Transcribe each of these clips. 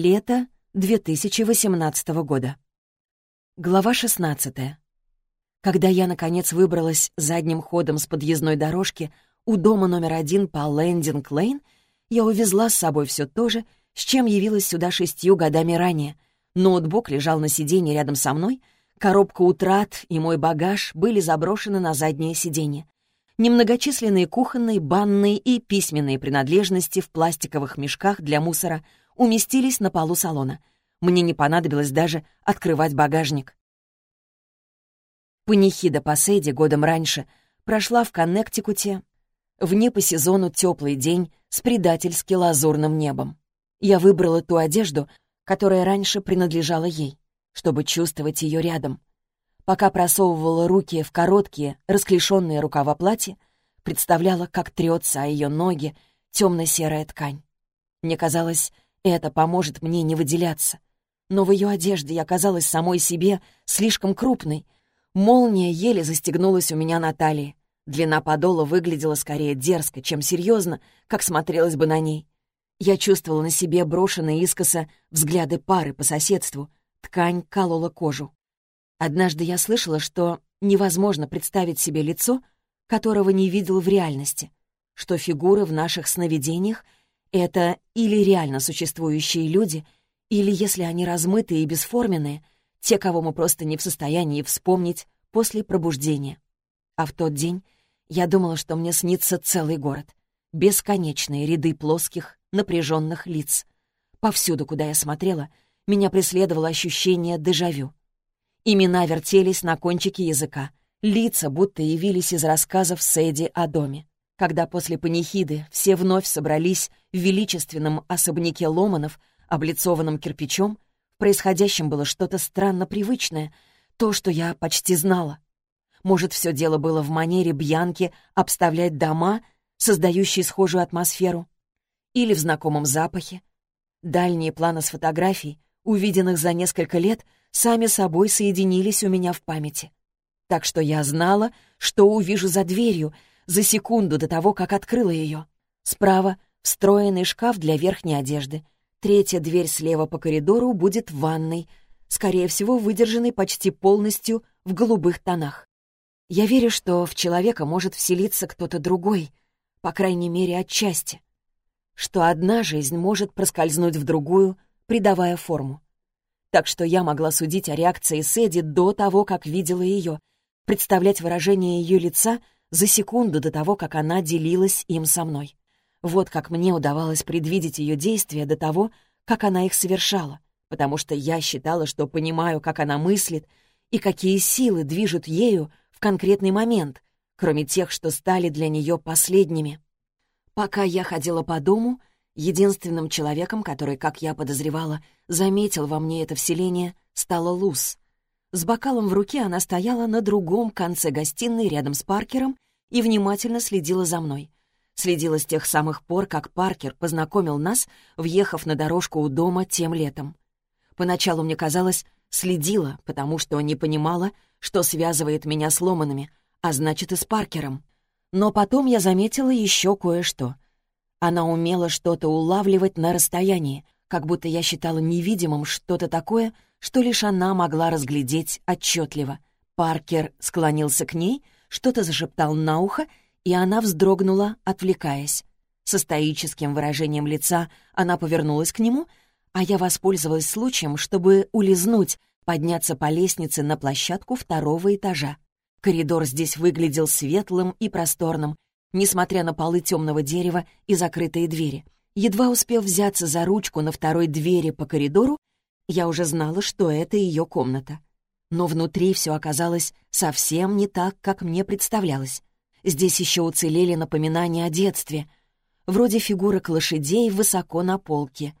Лето 2018 года. Глава 16. Когда я, наконец, выбралась задним ходом с подъездной дорожки у дома номер один по Лендинг-Лейн, я увезла с собой все то же, с чем явилась сюда шестью годами ранее. Ноутбук лежал на сиденье рядом со мной, коробка утрат и мой багаж были заброшены на заднее сиденье. Немногочисленные кухонные, банные и письменные принадлежности в пластиковых мешках для мусора уместились на полу салона. Мне не понадобилось даже открывать багажник. Панихида Пасейди годом раньше прошла в Коннектикуте в не по сезону теплый день с предательски лазурным небом. Я выбрала ту одежду, которая раньше принадлежала ей, чтобы чувствовать ее рядом. Пока просовывала руки в короткие, расклешенные рукава платья, представляла, как трется о ее ноги темно-серая ткань. Мне казалось, это поможет мне не выделяться. Но в ее одежде я казалась самой себе слишком крупной — Молния еле застегнулась у меня на талии. Длина подола выглядела скорее дерзко, чем серьезно, как смотрелась бы на ней. Я чувствовала на себе брошенные искоса взгляды пары по соседству. Ткань колола кожу. Однажды я слышала, что невозможно представить себе лицо, которого не видел в реальности, что фигуры в наших сновидениях — это или реально существующие люди, или, если они размытые и бесформенные — те, кого мы просто не в состоянии вспомнить после пробуждения. А в тот день я думала, что мне снится целый город. Бесконечные ряды плоских, напряженных лиц. Повсюду, куда я смотрела, меня преследовало ощущение дежавю. Имена вертелись на кончике языка, лица будто явились из рассказов Сэдди о доме. Когда после панихиды все вновь собрались в величественном особняке Ломанов, облицованном кирпичом, происходящем было что-то странно привычное, то, что я почти знала. Может, все дело было в манере Бьянки обставлять дома, создающие схожую атмосферу, или в знакомом запахе. Дальние планы с фотографий, увиденных за несколько лет, сами собой соединились у меня в памяти. Так что я знала, что увижу за дверью за секунду до того, как открыла ее. Справа — встроенный шкаф для верхней одежды — Третья дверь слева по коридору будет ванной, скорее всего, выдержанной почти полностью в голубых тонах. Я верю, что в человека может вселиться кто-то другой, по крайней мере, отчасти. Что одна жизнь может проскользнуть в другую, придавая форму. Так что я могла судить о реакции Сэдди до того, как видела ее, представлять выражение ее лица за секунду до того, как она делилась им со мной. Вот как мне удавалось предвидеть ее действия до того, как она их совершала, потому что я считала, что понимаю, как она мыслит и какие силы движут ею в конкретный момент, кроме тех, что стали для нее последними. Пока я ходила по дому, единственным человеком, который, как я подозревала, заметил во мне это вселение, стала Луз. С бокалом в руке она стояла на другом конце гостиной рядом с Паркером и внимательно следила за мной — Следила с тех самых пор, как Паркер познакомил нас, въехав на дорожку у дома тем летом. Поначалу мне казалось, следила, потому что не понимала, что связывает меня с Ломанами, а значит и с Паркером. Но потом я заметила еще кое-что. Она умела что-то улавливать на расстоянии, как будто я считала невидимым что-то такое, что лишь она могла разглядеть отчетливо. Паркер склонился к ней, что-то зашептал на ухо, и она вздрогнула, отвлекаясь. Со стоическим выражением лица она повернулась к нему, а я воспользовалась случаем, чтобы улизнуть, подняться по лестнице на площадку второго этажа. Коридор здесь выглядел светлым и просторным, несмотря на полы темного дерева и закрытые двери. Едва успев взяться за ручку на второй двери по коридору, я уже знала, что это ее комната. Но внутри все оказалось совсем не так, как мне представлялось. Здесь еще уцелели напоминания о детстве, вроде фигурок лошадей высоко на полке,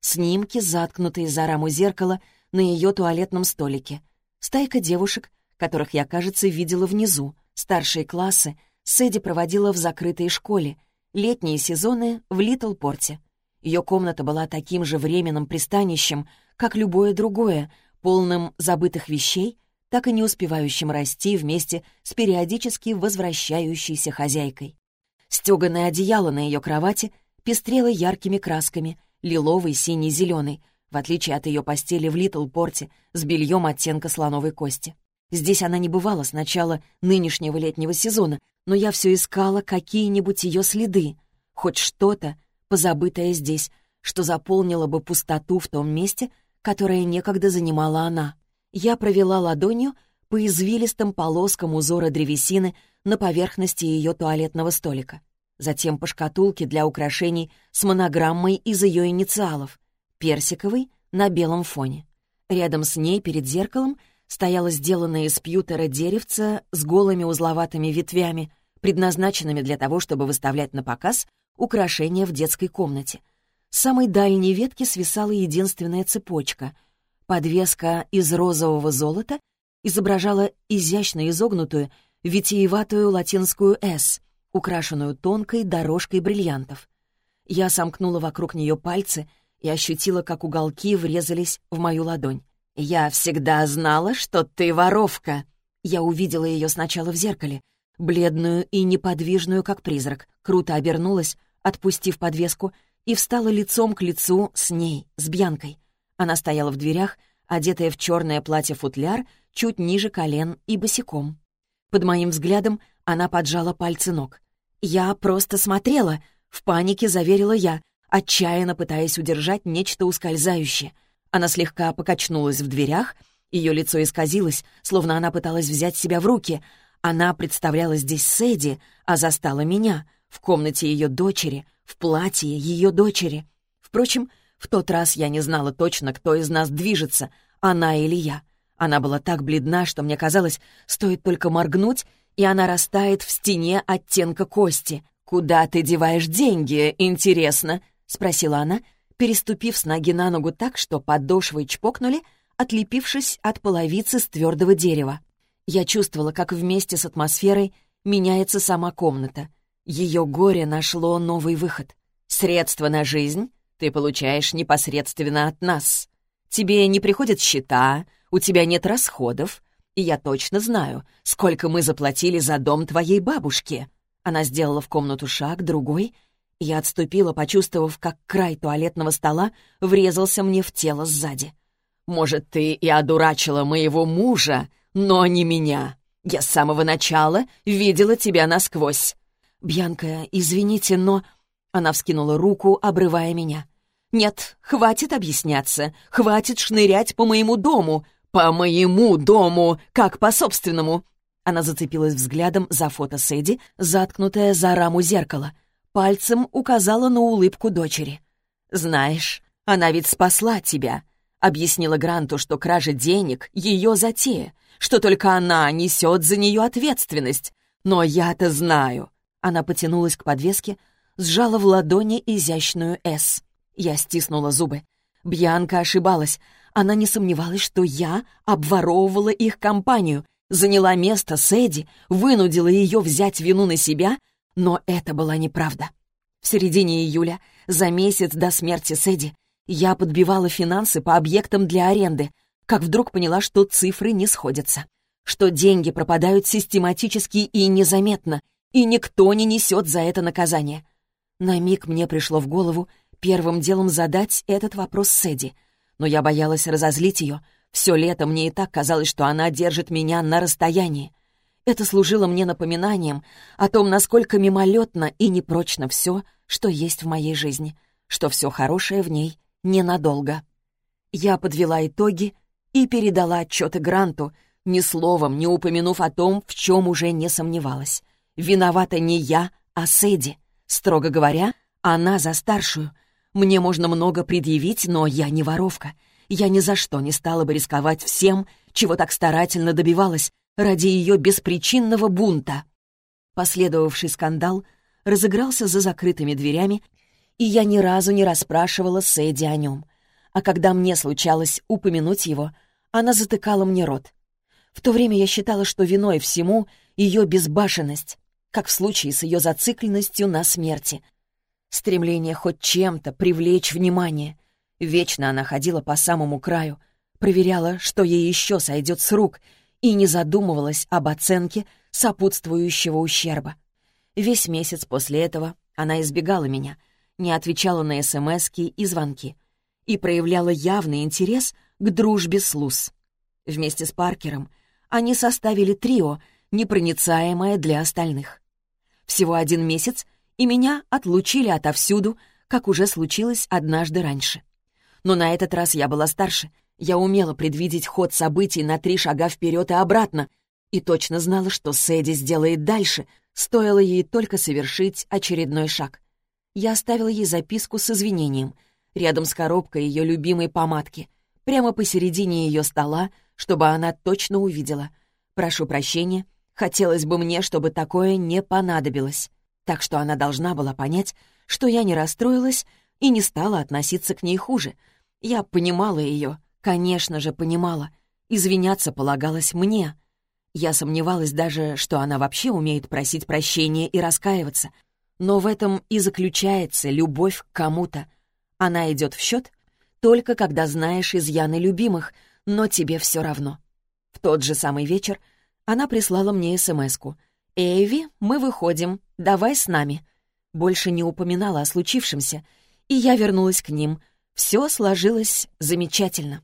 снимки, заткнутые за раму зеркала на ее туалетном столике, стайка девушек, которых я, кажется, видела внизу, старшие классы Сэдди проводила в закрытой школе, летние сезоны в Литлпорте. Ее комната была таким же временным пристанищем, как любое другое, полным забытых вещей так и не успевающим расти вместе с периодически возвращающейся хозяйкой. Стеганое одеяло на ее кровати пестрело яркими красками, лиловый, синий, зеленый, в отличие от ее постели в Литлпорте с бельем оттенка слоновой кости. Здесь она не бывала с начала нынешнего летнего сезона, но я все искала какие-нибудь ее следы, хоть что-то, позабытое здесь, что заполнило бы пустоту в том месте, которое некогда занимала она. Я провела ладонью по извилистым полоскам узора древесины на поверхности ее туалетного столика. Затем по шкатулке для украшений с монограммой из ее инициалов, персиковой на белом фоне. Рядом с ней, перед зеркалом, стояло сделанное из пьютера деревце с голыми узловатыми ветвями, предназначенными для того, чтобы выставлять на показ украшения в детской комнате. Самой дальней ветки свисала единственная цепочка. Подвеска из розового золота изображала изящно изогнутую, витиеватую латинскую «С», украшенную тонкой дорожкой бриллиантов. Я сомкнула вокруг нее пальцы и ощутила, как уголки врезались в мою ладонь. «Я всегда знала, что ты воровка!» Я увидела ее сначала в зеркале, бледную и неподвижную, как призрак, круто обернулась, отпустив подвеску, и встала лицом к лицу с ней, с Бьянкой. Она стояла в дверях, одетая в черное платье-футляр чуть ниже колен и босиком. Под моим взглядом она поджала пальцы ног. «Я просто смотрела», — в панике заверила я, отчаянно пытаясь удержать нечто ускользающее. Она слегка покачнулась в дверях, ее лицо исказилось, словно она пыталась взять себя в руки. Она представляла здесь Сэдди, а застала меня, в комнате ее дочери, в платье ее дочери. Впрочем, в тот раз я не знала точно, кто из нас движется, она или я. Она была так бледна, что мне казалось, стоит только моргнуть, и она растает в стене оттенка кости. «Куда ты деваешь деньги, интересно?» — спросила она, переступив с ноги на ногу так, что подошвы чпокнули, отлепившись от половицы с твердого дерева. Я чувствовала, как вместе с атмосферой меняется сама комната. Ее горе нашло новый выход. «Средства на жизнь ты получаешь непосредственно от нас. Тебе не приходят счета, у тебя нет расходов, и я точно знаю, сколько мы заплатили за дом твоей бабушки». Она сделала в комнату шаг, другой. Я отступила, почувствовав, как край туалетного стола врезался мне в тело сзади. «Может, ты и одурачила моего мужа, но не меня. Я с самого начала видела тебя насквозь». «Бьянка, извините, но...» Она вскинула руку, обрывая меня. «Нет, хватит объясняться, хватит шнырять по моему дому. «По моему дому, как по собственному!» Она зацепилась взглядом за фото Сэдди, заткнутое за раму зеркала. Пальцем указала на улыбку дочери. «Знаешь, она ведь спасла тебя», — объяснила Гранту, что кража денег — ее затея, что только она несет за нее ответственность. «Но я-то знаю». Она потянулась к подвеске, сжала в ладони изящную «С». Я стиснула зубы. Бьянка ошибалась. Она не сомневалась, что я обворовывала их компанию, заняла место Сэдди, вынудила ее взять вину на себя, но это была неправда. В середине июля, за месяц до смерти Сэдди, я подбивала финансы по объектам для аренды, как вдруг поняла, что цифры не сходятся, что деньги пропадают систематически и незаметно, и никто не несет за это наказание. На миг мне пришло в голову первым делом задать этот вопрос Сэдди — но я боялась разозлить ее. Все лето мне и так казалось, что она держит меня на расстоянии. Это служило мне напоминанием о том, насколько мимолетно и непрочно все, что есть в моей жизни, что все хорошее в ней ненадолго. Я подвела итоги и передала отчеты Гранту, ни словом не упомянув о том, в чем уже не сомневалась. Виновата не я, а Сэдди. Строго говоря, она за старшую — мне можно много предъявить, но я не воровка. Я ни за что не стала бы рисковать всем, чего так старательно добивалась, ради ее беспричинного бунта. Последовавший скандал разыгрался за закрытыми дверями, и я ни разу не расспрашивала Сэдди о нем. А когда мне случалось упомянуть его, она затыкала мне рот. В то время я считала, что виной всему ее безбашенность, как в случае с ее зацикленностью на смерти, Стремление хоть чем-то привлечь внимание. Вечно она ходила по самому краю, проверяла, что ей еще сойдет с рук, и не задумывалась об оценке сопутствующего ущерба. Весь месяц после этого она избегала меня, не отвечала на СМСки и звонки. и проявляла явный интерес к дружбе с Луз. Вместе с Паркером они составили трио, непроницаемое для остальных. Всего один месяц, и меня отлучили отовсюду, как уже случилось однажды раньше. Но на этот раз я была старше, я умела предвидеть ход событий на три шага вперед и обратно, и точно знала, что Сэдди сделает дальше, стоило ей только совершить очередной шаг. Я оставила ей записку с извинением, рядом с коробкой ее любимой помадки, прямо посередине ее стола, чтобы она точно увидела. «Прошу прощения, хотелось бы мне, чтобы такое не понадобилось». Так что она должна была понять, что я не расстроилась и не стала относиться к ней хуже. Я понимала ее, конечно же, понимала. Извиняться полагалось мне. Я сомневалась даже, что она вообще умеет просить прощения и раскаиваться. Но в этом и заключается любовь к кому-то. Она идет в счет только когда знаешь изъяны любимых, но тебе все равно. В тот же самый вечер она прислала мне СМС-ку. «Эйви, мы выходим, давай с нами». Больше не упоминала о случившемся, и я вернулась к ним. Все сложилось замечательно.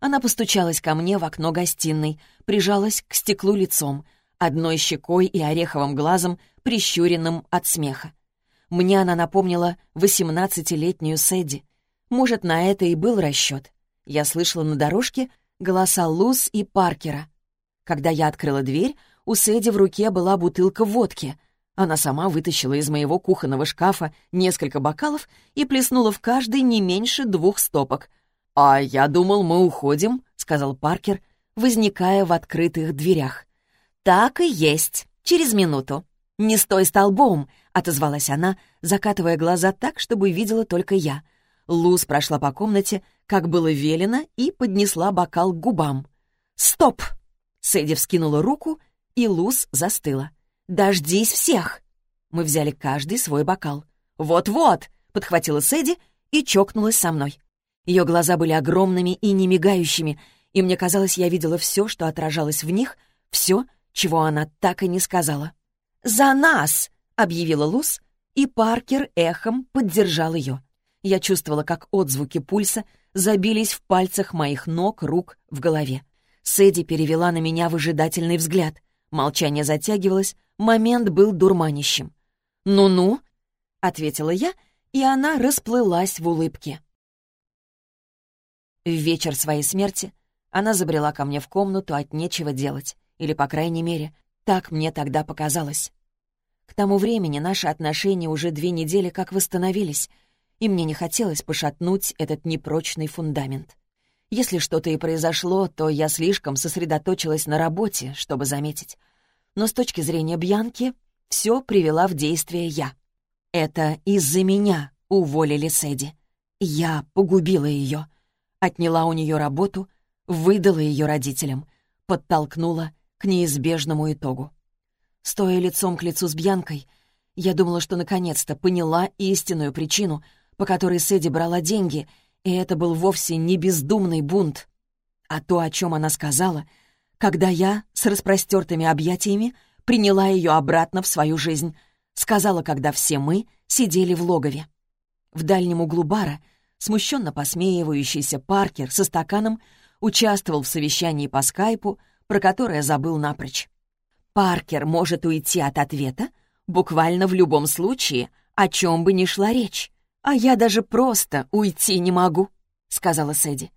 Она постучалась ко мне в окно гостиной, прижалась к стеклу лицом, одной щекой и ореховым глазом, прищуренным от смеха. Мне она напомнила восемнадцатилетнюю Сэдди. Может, на это и был расчет. Я слышала на дорожке голоса Луз и Паркера. Когда я открыла дверь, у Сэдди в руке была бутылка водки. Она сама вытащила из моего кухонного шкафа несколько бокалов и плеснула в каждый не меньше двух стопок. «А я думал, мы уходим», — сказал Паркер, возникая в открытых дверях. «Так и есть. Через минуту». «Не стой столбом», — отозвалась она, закатывая глаза так, чтобы видела только я — Луз прошла по комнате, как было велено, и поднесла бокал к губам. «Стоп!» Сэдди вскинула руку, и Луз застыла. «Дождись всех!» Мы взяли каждый свой бокал. «Вот-вот!» — подхватила Сэдди и чокнулась со мной. Ее глаза были огромными и немигающими, и мне казалось, я видела все, что отражалось в них, все, чего она так и не сказала. «За нас!» — объявила Луз, и Паркер эхом поддержал ее. Я чувствовала, как отзвуки пульса забились в пальцах моих ног, рук, в голове. Сэдди перевела на меня выжидательный взгляд. Молчание затягивалось, момент был дурманищем. «Ну-ну», — ответила я, и она расплылась в улыбке. В вечер своей смерти она забрела ко мне в комнату от нечего делать, или, по крайней мере, так мне тогда показалось. К тому времени наши отношения уже две недели как восстановились — и мне не хотелось пошатнуть этот непрочный фундамент. Если что-то и произошло, то я слишком сосредоточилась на работе, чтобы заметить. Но с точки зрения Бьянки все привела в действие я. Это из-за меня уволили Сэдди. Я погубила ее, отняла у нее работу, выдала ее родителям, подтолкнула к неизбежному итогу. Стоя лицом к лицу с Бьянкой, я думала, что наконец-то поняла истинную причину — по которой Сэдди брала деньги, и это был вовсе не бездумный бунт, а то, о чем она сказала, когда я с распростертыми объятиями приняла ее обратно в свою жизнь, сказала, когда все мы сидели в логове. В дальнем углу бара смущенно посмеивающийся Паркер со стаканом участвовал в совещании по скайпу, про которое забыл напрочь. Паркер может уйти от ответа буквально в любом случае, о чем бы ни шла речь. «А я даже просто уйти не могу», — сказала Сэдди.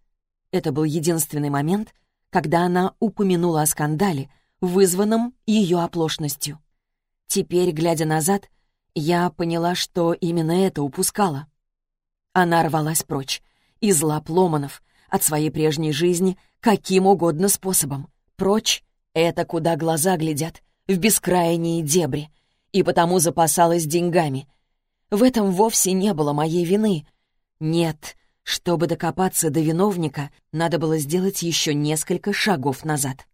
Это был единственный момент, когда она упомянула о скандале, вызванном ее оплошностью. Теперь, глядя назад, я поняла, что именно это упускала. Она рвалась прочь, из лап Ломанов, от своей прежней жизни, каким угодно способом. Прочь — это куда глаза глядят, в бескрайние дебри, и потому запасалась деньгами — в этом вовсе не было моей вины. Нет, чтобы докопаться до виновника, надо было сделать еще несколько шагов назад.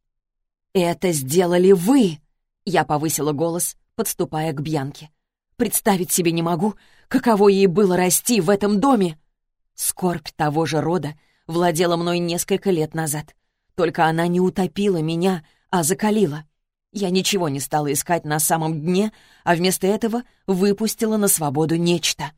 «Это сделали вы!» Я повысила голос, подступая к Бьянке. «Представить себе не могу, каково ей было расти в этом доме!» Скорбь того же рода владела мной несколько лет назад. Только она не утопила меня, а закалила. Я ничего не стала искать на самом дне, а вместо этого выпустила на свободу нечто.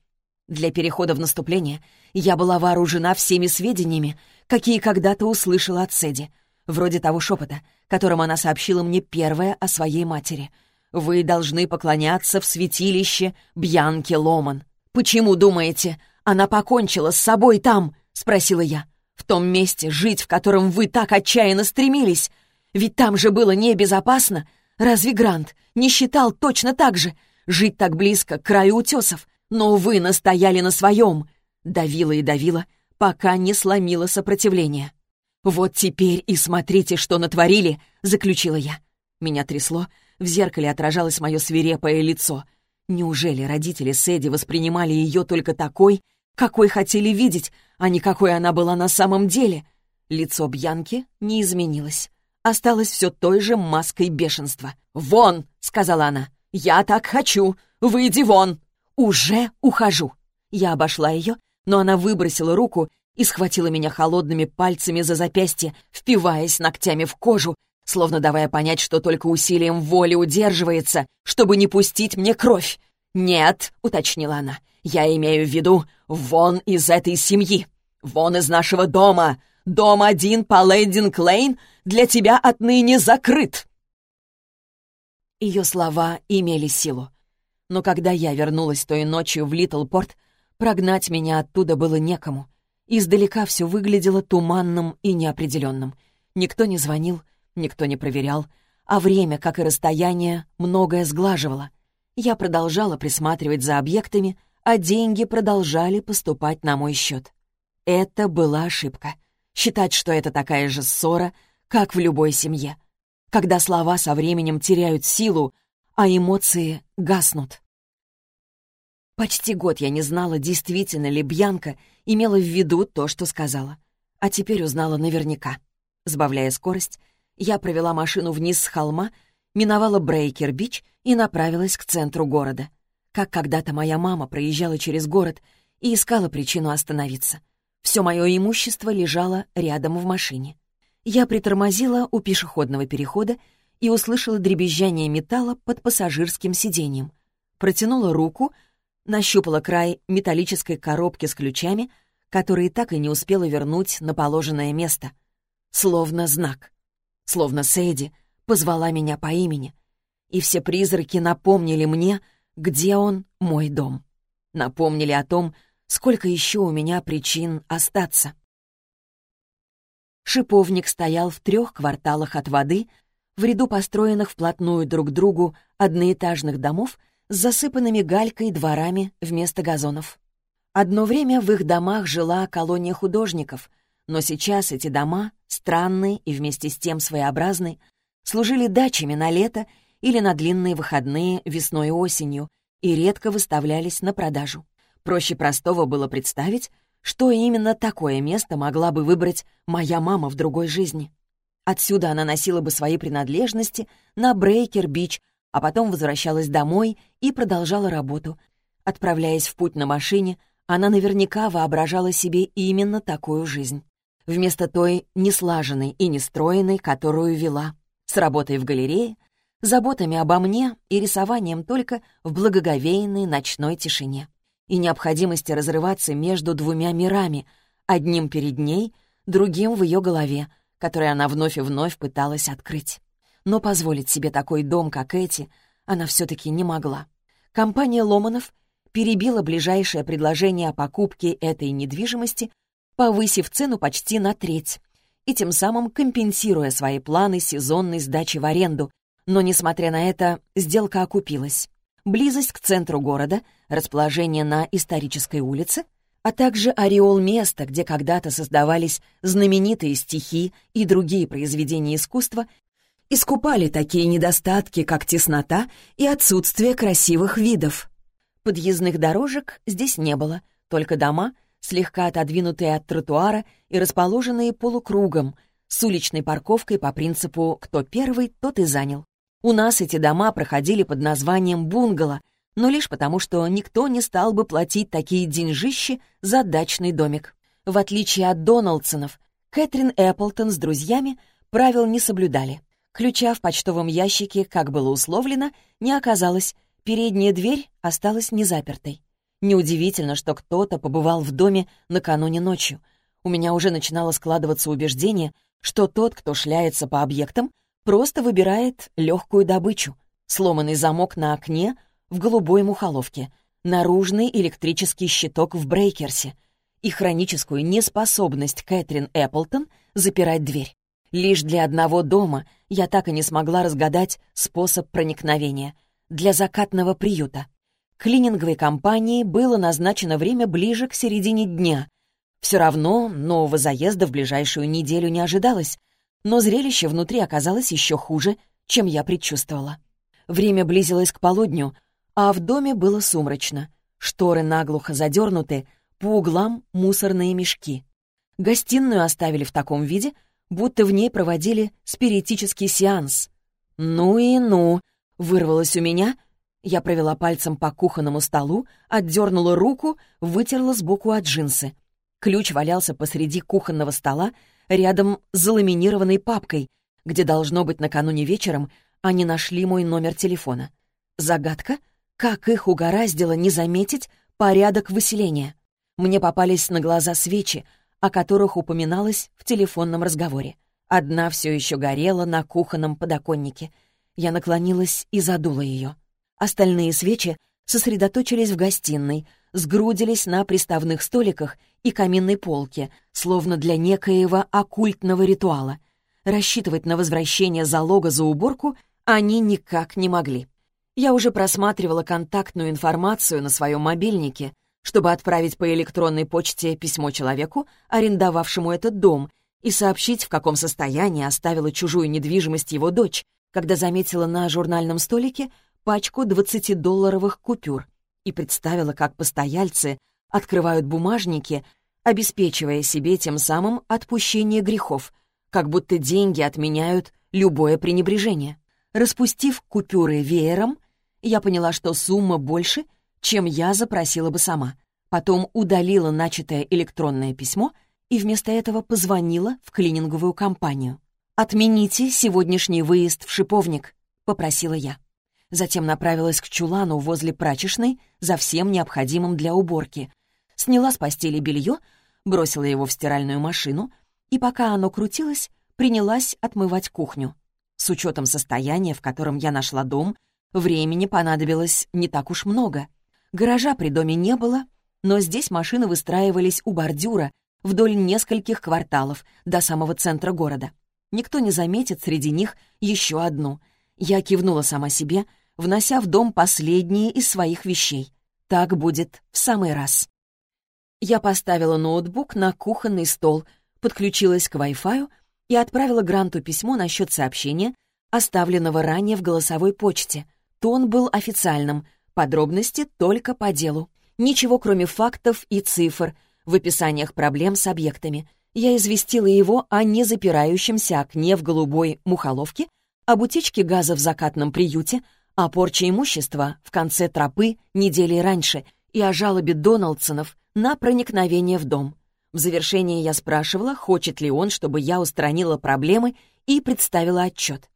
Для перехода в наступление я была вооружена всеми сведениями, какие когда-то услышала от Седи, вроде того шепота, которым она сообщила мне первое о своей матери. «Вы должны поклоняться в святилище Бьянки Ломан». «Почему, думаете, она покончила с собой там?» — спросила я. «В том месте, жить в котором вы так отчаянно стремились. Ведь там же было небезопасно. Разве Грант не считал точно так же? Жить так близко к краю утесов. Но вы настояли на своем. Давила и давила, пока не сломила сопротивление. «Вот теперь и смотрите, что натворили!» — заключила я. Меня трясло, в зеркале отражалось мое свирепое лицо. Неужели родители Сэдди воспринимали ее только такой, какой хотели видеть, а не какой она была на самом деле? Лицо Бьянки не изменилось. Осталось все той же маской бешенства. «Вон!» — сказала она. «Я так хочу! Выйди вон!» «Уже ухожу!» Я обошла ее, но она выбросила руку и схватила меня холодными пальцами за запястье, впиваясь ногтями в кожу, словно давая понять, что только усилием воли удерживается, чтобы не пустить мне кровь. «Нет», — уточнила она, — «я имею в виду вон из этой семьи, вон из нашего дома. Дом один по Лейдинг-Лейн для тебя отныне закрыт». Ее слова имели силу. Но когда я вернулась той ночью в Литлпорт, прогнать меня оттуда было некому — Издалека все выглядело туманным и неопределенным. Никто не звонил, никто не проверял, а время, как и расстояние, многое сглаживало. Я продолжала присматривать за объектами, а деньги продолжали поступать на мой счет. Это была ошибка. Считать, что это такая же ссора, как в любой семье. Когда слова со временем теряют силу, а эмоции гаснут. Почти год я не знала, действительно ли Бьянка имела в виду то, что сказала. А теперь узнала наверняка. Сбавляя скорость, я провела машину вниз с холма, миновала Брейкер-Бич и направилась к центру города. Как когда-то моя мама проезжала через город и искала причину остановиться. Все мое имущество лежало рядом в машине. Я притормозила у пешеходного перехода и услышала дребезжание металла под пассажирским сиденьем. Протянула руку — нащупала край металлической коробки с ключами, которые так и не успела вернуть на положенное место. Словно знак. Словно Сэдди позвала меня по имени. И все призраки напомнили мне, где он, мой дом. Напомнили о том, сколько еще у меня причин остаться. Шиповник стоял в трех кварталах от воды, в ряду построенных вплотную друг к другу одноэтажных домов — с засыпанными галькой дворами вместо газонов. Одно время в их домах жила колония художников, но сейчас эти дома, странные и вместе с тем своеобразные, служили дачами на лето или на длинные выходные весной и осенью и редко выставлялись на продажу. Проще простого было представить, что именно такое место могла бы выбрать моя мама в другой жизни. Отсюда она носила бы свои принадлежности на Брейкер-Бич а потом возвращалась домой и продолжала работу. Отправляясь в путь на машине, она наверняка воображала себе именно такую жизнь. Вместо той неслаженной и неустроенной, которую вела. С работой в галерее, заботами обо мне и рисованием только в благоговейной ночной тишине. И необходимости разрываться между двумя мирами, одним перед ней, другим в ее голове, который она вновь и вновь пыталась открыть но позволить себе такой дом, как эти, она все-таки не могла. Компания Ломанов перебила ближайшее предложение о покупке этой недвижимости, повысив цену почти на треть, и тем самым компенсируя свои планы сезонной сдачи в аренду, но, несмотря на это, сделка окупилась. Близость к центру города, расположение на исторической улице, а также ореол места, где когда-то создавались знаменитые стихи и другие произведения искусства, искупали такие недостатки, как теснота и отсутствие красивых видов. Подъездных дорожек здесь не было, только дома, слегка отодвинутые от тротуара и расположенные полукругом, с уличной парковкой по принципу «кто первый, тот и занял». У нас эти дома проходили под названием бунгало, но лишь потому, что никто не стал бы платить такие деньжищи за дачный домик. В отличие от Доналдсонов, Кэтрин Эпплтон с друзьями правил не соблюдали. Ключа в почтовом ящике, как было условлено, не оказалось. Передняя дверь осталась незапертой. Неудивительно, что кто-то побывал в доме накануне ночью. У меня уже начинало складываться убеждение, что тот, кто шляется по объектам, просто выбирает легкую добычу. Сломанный замок на окне в голубой мухоловке, наружный электрический щиток в брейкерсе и хроническую неспособность Кэтрин Эпплтон запирать дверь. Лишь для одного дома я так и не смогла разгадать способ проникновения. Для закатного приюта. Клининговой компании было назначено время ближе к середине дня. Все равно нового заезда в ближайшую неделю не ожидалось, но зрелище внутри оказалось еще хуже, чем я предчувствовала. Время близилось к полудню, а в доме было сумрачно. Шторы наглухо задернуты, по углам мусорные мешки. Гостиную оставили в таком виде, будто в ней проводили спиритический сеанс. «Ну и ну!» — вырвалось у меня. Я провела пальцем по кухонному столу, отдернула руку, вытерла сбоку от джинсы. Ключ валялся посреди кухонного стола, рядом с заламинированной папкой, где, должно быть, накануне вечером они нашли мой номер телефона. Загадка? Как их угораздило не заметить порядок выселения? Мне попались на глаза свечи, о которых упоминалось в телефонном разговоре. Одна все еще горела на кухонном подоконнике. Я наклонилась и задула ее. Остальные свечи сосредоточились в гостиной, сгрудились на приставных столиках и каминной полке, словно для некоего оккультного ритуала. Рассчитывать на возвращение залога за уборку они никак не могли. Я уже просматривала контактную информацию на своем мобильнике — чтобы отправить по электронной почте письмо человеку, арендовавшему этот дом, и сообщить, в каком состоянии оставила чужую недвижимость его дочь, когда заметила на журнальном столике пачку 20-долларовых купюр и представила, как постояльцы открывают бумажники, обеспечивая себе тем самым отпущение грехов, как будто деньги отменяют любое пренебрежение. Распустив купюры веером, я поняла, что сумма больше, чем я запросила бы сама. Потом удалила начатое электронное письмо и вместо этого позвонила в клининговую компанию. «Отмените сегодняшний выезд в Шиповник», — попросила я. Затем направилась к чулану возле прачечной за всем необходимым для уборки. Сняла с постели белье, бросила его в стиральную машину и, пока оно крутилось, принялась отмывать кухню. С учетом состояния, в котором я нашла дом, времени понадобилось не так уж много. Гаража при доме не было, но здесь машины выстраивались у бордюра вдоль нескольких кварталов до самого центра города. Никто не заметит среди них еще одну. Я кивнула сама себе, внося в дом последние из своих вещей. Так будет в самый раз. Я поставила ноутбук на кухонный стол, подключилась к Wi-Fi и отправила Гранту письмо насчет сообщения, оставленного ранее в голосовой почте. Тон был официальным, Подробности только по делу. Ничего, кроме фактов и цифр в описаниях проблем с объектами. Я известила его о незапирающемся окне в голубой мухоловке, об утечке газа в закатном приюте, о порче имущества в конце тропы недели раньше и о жалобе Доналдсонов на проникновение в дом. В завершение я спрашивала, хочет ли он, чтобы я устранила проблемы и представила отчет.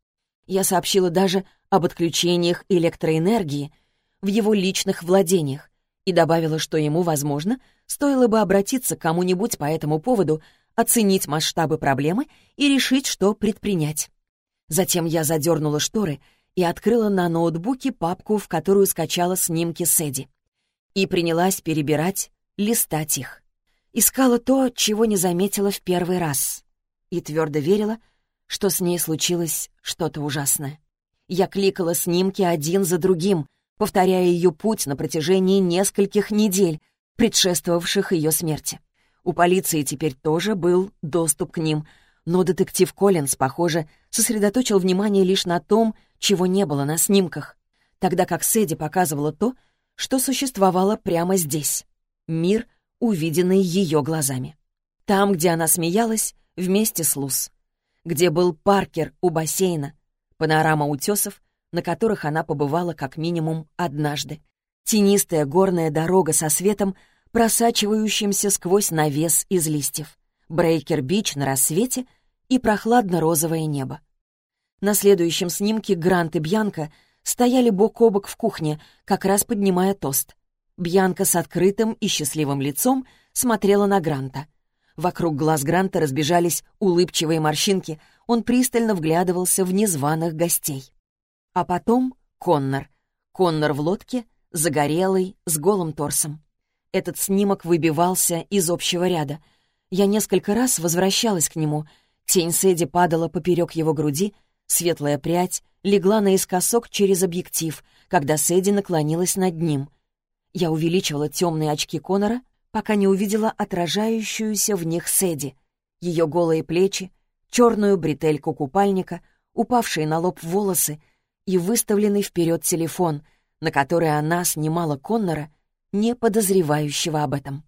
Я сообщила даже об отключениях электроэнергии в его личных владениях и добавила, что ему, возможно, стоило бы обратиться к кому-нибудь по этому поводу, оценить масштабы проблемы и решить, что предпринять. Затем я задернула шторы и открыла на ноутбуке папку, в которую скачала снимки Сэдди. И принялась перебирать, листать их. Искала то, чего не заметила в первый раз. И твердо верила, что с ней случилось что-то ужасное. Я кликала снимки один за другим — повторяя ее путь на протяжении нескольких недель, предшествовавших ее смерти. У полиции теперь тоже был доступ к ним, но детектив Коллинз, похоже, сосредоточил внимание лишь на том, чего не было на снимках, тогда как Сэдди показывала то, что существовало прямо здесь. Мир, увиденный ее глазами. Там, где она смеялась, вместе с Луз. Где был Паркер у бассейна, панорама утесов, на которых она побывала как минимум однажды. Тенистая горная дорога со светом, просачивающимся сквозь навес из листьев. Брейкер-Бич на рассвете и прохладно-розовое небо. На следующем снимке Грант и Бьянка стояли бок о бок в кухне, как раз поднимая тост. Бьянка с открытым и счастливым лицом смотрела на Гранта. Вокруг глаз Гранта разбежались улыбчивые морщинки, он пристально вглядывался в незваных гостей. А потом Коннор. Коннор в лодке, загорелый, с голым торсом. Этот снимок выбивался из общего ряда. Я несколько раз возвращалась к нему. Тень Сэдди падала поперек его груди, светлая прядь легла наискосок через объектив, когда Сэдди наклонилась над ним. Я увеличивала темные очки Конора, пока не увидела отражающуюся в них Сэдди. Ее голые плечи, черную бретельку купальника, упавшие на лоб волосы и выставленный вперед телефон, на который она снимала Коннора, не подозревающего об этом.